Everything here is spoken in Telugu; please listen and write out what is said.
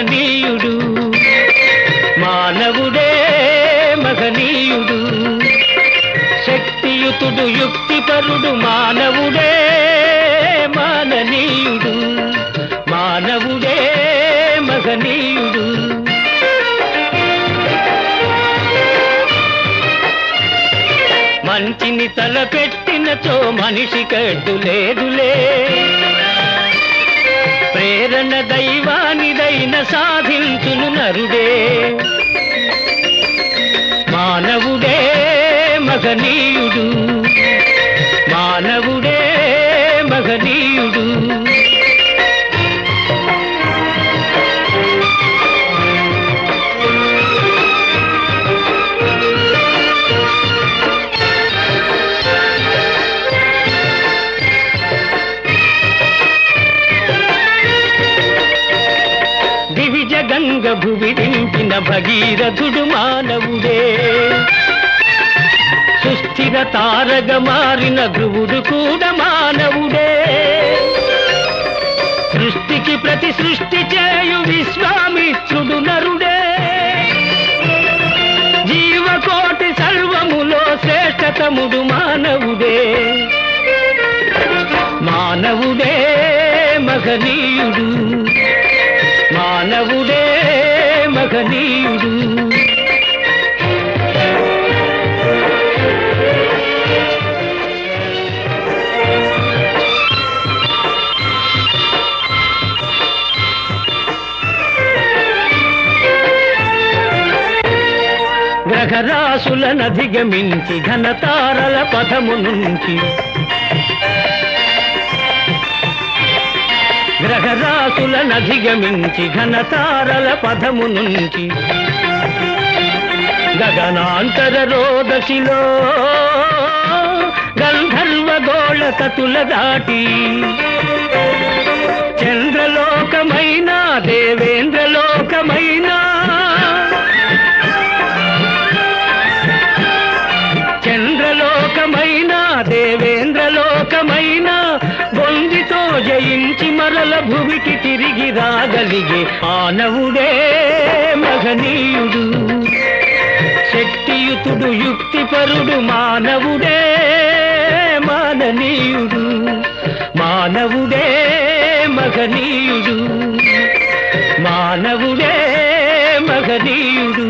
మహనీయుడు. మానవుడే మహనీయుడు. శక్తియుతుడు యుక్తిపరుడు మానవుడే మాననీయుడు. మానవుడే మహనీయుడు. మంచిని తలపెట్టినచో మనిషి కడ్డు లేదులే. ప్రేరణ దైవానిదైన సాధించును నరుడే. మానవుడే మగనీయుడు. దివిజ గంగ భువి దింపిన భగీరథుడు మానవుడే. సుస్థిర తారగ మారిన ధ్రువుడు కూడా మానవుడే. సృష్టికి ప్రతి సృష్టి చేయు విశ్వామిత్రుడు నరుడే. జీవకోటి సర్వములో శ్రేష్టతముడు మానవుడే. మానవుడే మగనీయుడు మగనీయుడు గ్రహరాశులనధిగమించి ఘనతారల పథము నుంచి గ్రహరాశులనధిగమించి ఘనతారల పథము నుంచి. గగనాంతర రోదశిలో గంధర్వ గోళకతుల దాటి. చంద్రలోకమైన దేవేంద్రలోకమైనా భూమికి తిరిగి రాగలిగే ఆనవుడే మగనీయుడు శక్తియుతుడు యుక్తిపరుడు మానవుడే మాననీయుడు. మానవుడే మగనీయుడు మానవుడే మగనీయుడు